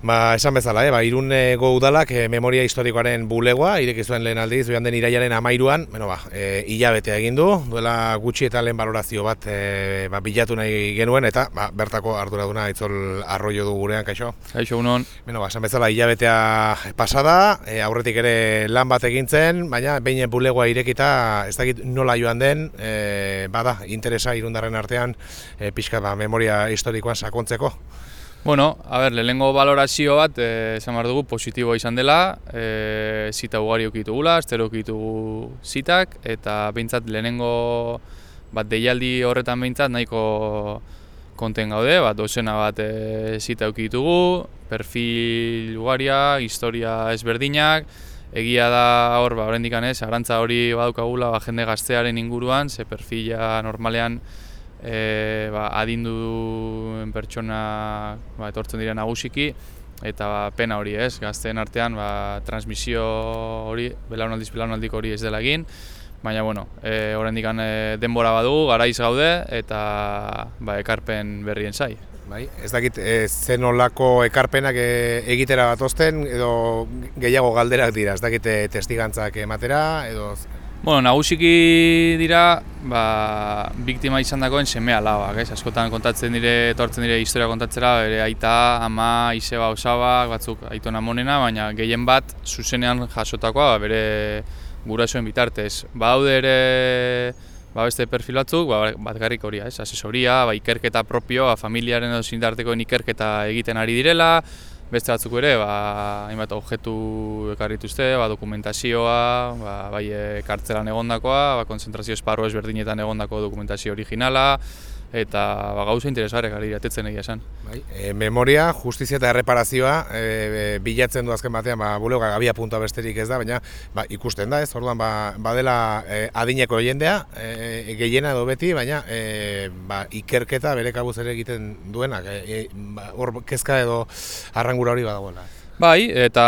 Ba, esan bezala, eh? ba, iruneko udalak e, memoria historikoaren bulegoa, ireki zuen lehen aldiz, joan den iraiaren amairuan, bueno, ba, e, hilabetea egin du, duela gutxi eta lehen balorazio bat e, ba, bilatu nahi genuen, eta ba, bertako arduraduna itzol arroio du gurean, kaixo? Kaixo, unon. Bueno, ba, esan bezala, hilabetea pasada, e, aurretik ere lan bat egintzen, baina behin bulegoa irekita, ez dakit nola joan den, e, bada, interesa irundarren artean, e, pixka ba, memoria historikoan sakontzeko. Bueno, a ber, lehenengo valorazio bat, eh, esan behar dugu, positiboa izan dela, eh, zita ugari okitu gula, estero okitu zitak, eta behintzat lehenengo bat deialdi horretan behintzat nahiko konten gaude, bat dozena bat eh, zita okitugu, perfil ugaria, historia ezberdinak, egia da hor, ba, horrendik anez, arantza hori badukagula ba, jende gaztearen inguruan, ze perfila normalean e, ba, adindu pertsona ba, etortzen dira nagusiki eta ba, pena hori ez, gazteen artean ba, transmisio hori, belaunaldiz belaunaldik hori ez dela egin baina bueno, e, oraindik e, denbora badu, garaiz gaude eta ba, ekarpen berrien zai. Bai, ez dakit e, zen olako ekarpenak e, egitera bat edo gehiago galderak dira, ez dakit e, testigantzak ematera edo Bueno, nagusiki dira, ba, biktima izan dagoen seme alabak, ez? Askotan kontatzen dire, etortzen dire historia kontatzera, bere aita, ama, izeba, osabak, batzuk aitona monena, baina gehien bat zuzenean jasotakoa, ba, bere gurasoen bitartez. Badaude ere ba, beste perfil batzuk, ba, bat garrik hori, ez? Asesoria, ba, ikerketa propio, ba, familiaren edo ikerketa egiten ari direla, beste batzuk ere, ba, hainbat objektu ekarrituzte, ba, dokumentazioa, ba, bai kartzelan egondakoa, ba, konzentrazio esparro ezberdinetan egondako dokumentazio originala, eta ba, gauza interesgarek ari iratetzen egia esan. Bai, e, memoria, justizia eta erreparazioa e, bilatzen du azken batean, ba, buleo gabia puntua besterik ez da, baina ba, ikusten da ez, orduan ba, badela e, adineko jendea, e, gehiena edo beti, baina e, ba, ikerketa bere kabuz ere egiten duenak, e, ba, hor kezka edo arrangura hori badagoela. Bai, eta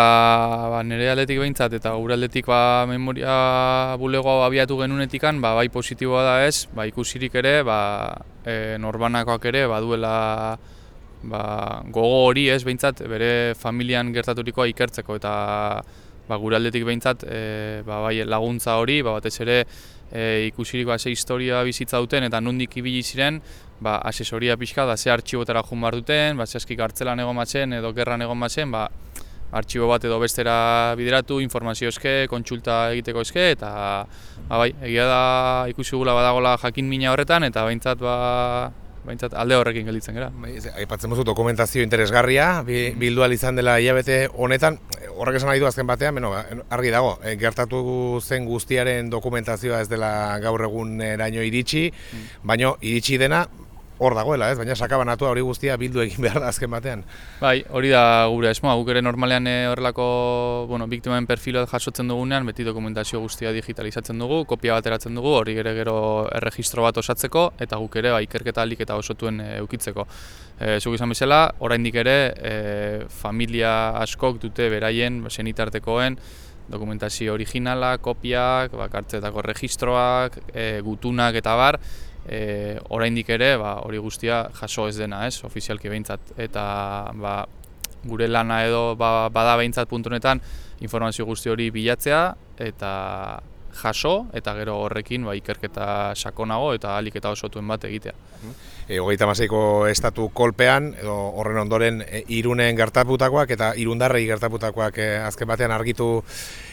ba, nire aldetik behintzat eta gure aldetik ba, memoria bulegoa abiatu genunetikan, ba, bai positiboa da ez, ba, ikusirik ere, ba, e, norbanakoak ere, baduela ba, gogo hori ez behintzat, bere familian gertaturikoa ikertzeko, eta ba, gure aldetik behintzat e, ba, bai, laguntza hori, ba, batez ere e, ikusirik ba, historia bizitza duten eta nondik ibili ziren, ba, asesoria pixka da ze artxibotara jun behar duten, ba, ze askik hartzelan egon batzen edo gerran egon batzen, ba, artxibo bat edo bestera bideratu, informazio eske, kontsulta egiteko eske, eta ba, bai, egia da ikusi gula badagola jakin mina horretan, eta baintzat, ba, baintzat alde horrekin gelditzen gara. Bai, aipatzen muzu dokumentazio interesgarria, bildu izan dela hilabete honetan, horrek esan nahi du azken batean, beno, argi dago, eh, gertatu zen guztiaren dokumentazioa ez dela gaur egun eraino iritsi, mm. baino iritsi dena, hor dagoela, ez? Baina sakabanatu hori guztia bildu egin behar da azken batean. Bai, hori da gure esmoa, guk ere normalean eh, horrelako, bueno, biktimaen perfiloa jasotzen dugunean, beti dokumentazio guztia digitalizatzen dugu, kopia bateratzen dugu, hori ere gero erregistro bat osatzeko, eta guk ere, ba, ikerketa alik eta osotuen e, eukitzeko. E, zuk izan bezala, oraindik ere, e, familia askok dute beraien, senitartekoen, dokumentazio originala, kopiak, bakartzetako registroak, e, gutunak eta bar, e, oraindik ere ba, hori guztia jaso ez dena, ez, ofizialki behintzat. Eta ba, gure lana edo ba, bada behintzat puntu honetan informazio guzti hori bilatzea eta jaso eta gero horrekin ba, ikerketa sakonago eta alik eta osotuen bat egitea. E, hogeita maseiko estatu kolpean, edo horren ondoren e, irunen gertaputakoak eta irundarrei gertaputakoak e, azken batean argitu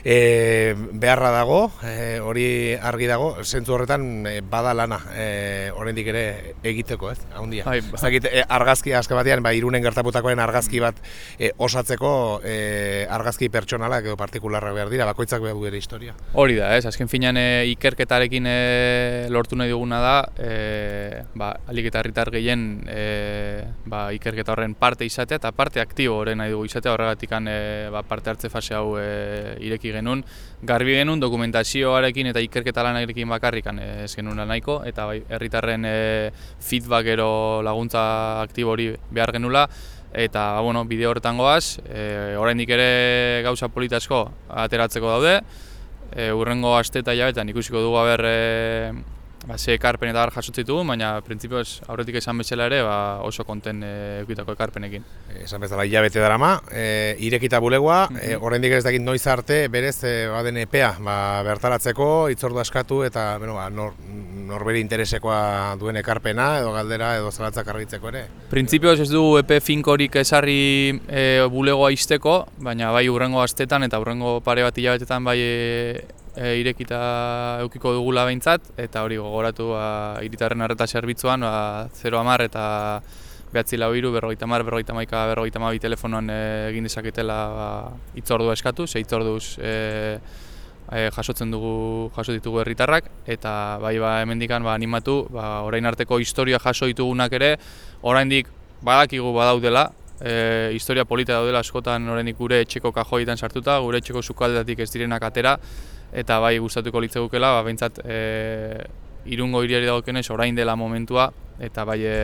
e, beharra dago, e, hori argi dago, zentzu horretan e, bada lana, e, oraindik ere egiteko, ez, ahondia. Bai, ba. e, argazki azken batean, ba, irunen gertaputakoen argazki bat e, osatzeko e, argazki pertsonalak edo partikularrak behar dira, bakoitzak behar du historia. Hori da, ez, azken finean e, ikerketarekin e, lortu nahi duguna da, e, ba, alik eta herritar gehien e, ba, ikerketa horren parte izatea eta parte aktibo horren nahi dugu izatea horregatik e, ba, parte hartze fase hau e, ireki genuen. Garbi genuen dokumentazioarekin eta ikerketa lanarekin bakarrikan e, ez genuen nahiko eta bai, herritarren e, feedback ero laguntza aktibo hori behar genula eta ba, bueno, bideo horretan goaz, e, oraindik ere gauza politasko ateratzeko daude, e, urrengo aste eta jabetan ikusiko dugu haber e, ba, ze ekarpen eta jasotzen ditugu, baina printzipioz aurretik esan bezala ere ba, oso konten e, eukitako ekarpenekin. Esan bezala hilabete darama, e, irekita bulegoa, e, oraindik ez dakit noiz arte berez e, baden epea ba, bertaratzeko, itzordu askatu eta bueno, ba, nor, norberi interesekoa duen ekarpena edo galdera edo zalantzak argitzeko ere. Printzipioz ez du epe finkorik esarri e, bulegoa izteko, baina bai urrengo astetan eta urrengo pare bat hilabetetan bai e, e, irekita eukiko dugula behintzat, eta hori gogoratu ba, iritarren arreta zerbitzuan, ba, 0 amar eta behatzi lau iru, berrogeita mar, berrogeita maika, berrogeita mabi telefonoan e, egin dezaketela ba, itzordua eskatu, ze itzorduz e, e, jasotzen dugu jaso ditugu herritarrak eta bai ba hemendikan ba animatu ba orain arteko historia jaso ditugunak ere oraindik badakigu badaudela e, historia polita daudela askotan oraindik gure etxeko kajoietan sartuta gure etxeko sukaldetik ez direnak atera eta bai gustatuko litzegukela ba beintzat e, irungo hiriari dagokenez orain dela momentua eta bai e,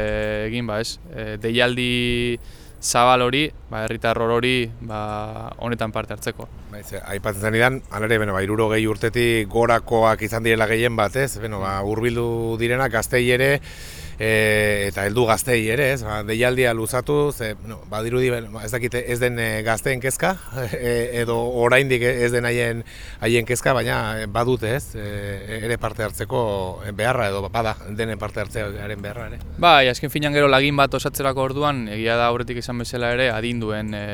egin ba ez e, deialdi zabal hori, ba, herritar hori ba, honetan parte hartzeko. Baiz, aipatzen zen idan, alere, beno, ba, iruro gehi urtetik gorakoak izan direla gehien bat, ez? Beno, ba, urbildu direnak gaztei ere, e, eta heldu gaztei ere, ez? Ba, deialdia luzatu, ze, no, badirudi, ba, ez dakite ez den e, gazteen kezka, e, edo oraindik ez den haien haien kezka, baina badute, ez? E, ere parte hartzeko beharra edo bada denen parte hartzearen beharra ere. Bai, azken finan gero lagin bat osatzerako orduan, egia da aurretik izan bezala ere, adinduen e,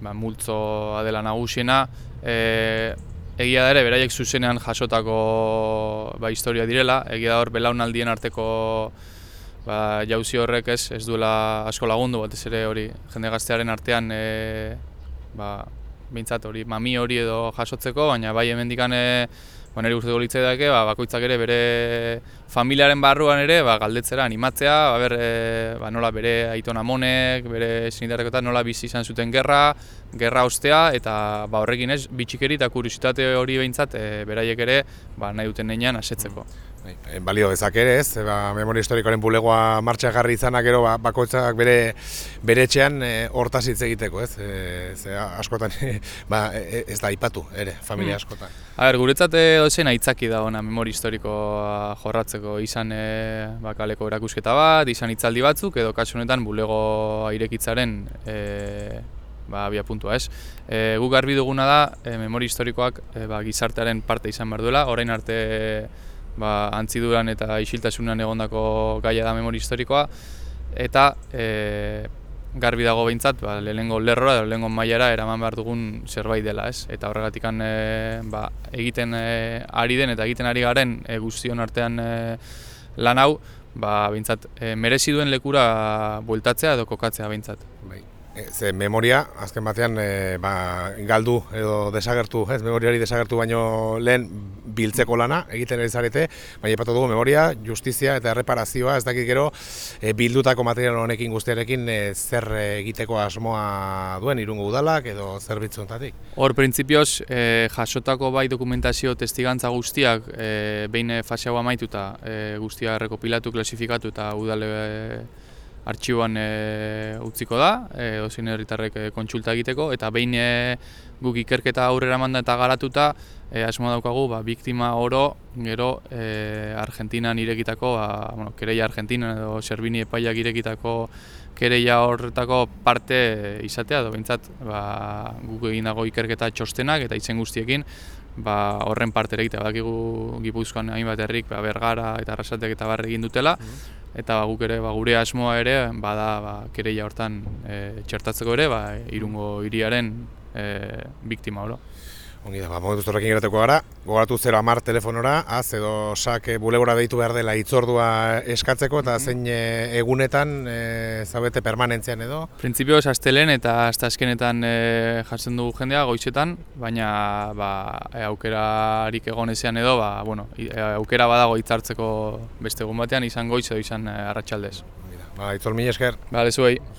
ba, multzo adela nagusiena, e, Egia da ere, beraiek zuzenean jasotako ba, historia direla, egia da hor belaunaldien arteko ba, jauzi horrek ez, ez duela asko lagundu, batez ere hori jende gaztearen artean e, ba, bintzat hori mami hori edo jasotzeko, baina bai hemendikan e, ba, nire guztiko litzai dake, ba, bakoitzak ere bere familiaren barruan ere ba, galdetzera animatzea, ba, ber, e, ba, nola bere aiton amonek, bere sinitarrekotan nola bizi izan zuten gerra, gerra ostea, eta ba, horrekin ez, bitxikeri eta kuriositate hori behintzat e, beraiek ere ba, nahi duten nenean asetzeko. Bai, eh, balio dezak ere, ez? Ba, memoria historikoaren bulegoa martxa jarri izanak gero ba, bakoitzak bere bere etxean e, hortaz hitz egiteko, ez? E, ze askotan ba, e, ez da aipatu ere, familia mm. askotan. A ber, guretzat dozen aitzaki da ona memoria historikoa jorratzeko izan e, ba, kaleko erakusketa bat, izan hitzaldi batzuk edo kasu honetan bulego irekitzaren e, ba, abia puntua, ez? E, guk garbi duguna da, e, memoria historikoak e, ba, gizartearen parte izan behar duela, orain arte ba, antziduran eta isiltasunan egondako gaia da memori historikoa eta e, garbi dago behintzat ba, lehenengo lerrora edo lehenengo mailara eraman behar dugun zerbait dela ez eta horregatik e, ba, egiten e, ari den eta egiten ari garen e, guztion artean e, lan hau ba, behintzat e, merezi duen lekura bueltatzea edo kokatzea behintzat. Bai. E, ze memoria, azken batean, e, ba, galdu edo desagertu, ez, memoriari desagertu baino lehen biltzeko lana egiten ari zarete, baina epatu dugu memoria, justizia eta erreparazioa, ez dakit gero, e, bildutako material honekin guztiarekin e, zer egiteko asmoa duen irungo udalak edo zerbitzu ontatik? Hor, printzipioz, e, jasotako bai dokumentazio testigantza guztiak e, behin fase hau amaituta e, guztia rekopilatu, klasifikatu eta udale artxiboan e, utziko da, e, dozin herritarrek e, kontsulta egiteko, eta behin e, guk ikerketa aurrera manda eta garatuta, e, asmo daukagu, ba, biktima oro, gero e, Argentinan irekitako, ba, bueno, kereia Argentinan edo Serbini epaiak irekitako kereia horretako parte izatea, edo behintzat ba, guk egin dago ikerketa txostenak eta izen guztiekin, ba, horren parte egitea, badakigu Gipuzkoan hainbat herrik, ba, bergara eta arrasatek eta barre egin dutela, mhm eta ba, guk ere ba, gure asmoa ere bada ba, kereia hortan e, txertatzeko ere ba, irungo hiriaren e, biktima oro. Ongi da, ba, momentu zorrekin gerateko gara, gogoratu 0 amar telefonora, az edo sak bulegora deitu behar dela itzordua eskatzeko eta mm zein e, egunetan e, zaudete permanentzian edo? Printzipioz, astelen eta azkenetan e, jartzen dugu jendea goizetan, baina ba, e, aukerarik egonezean edo, ba, bueno, e, aukera badago hitzartzeko beste egun batean, izan goiz edo izan e, arratsaldez. Ba, itzol mi esker. Ba, lezuei.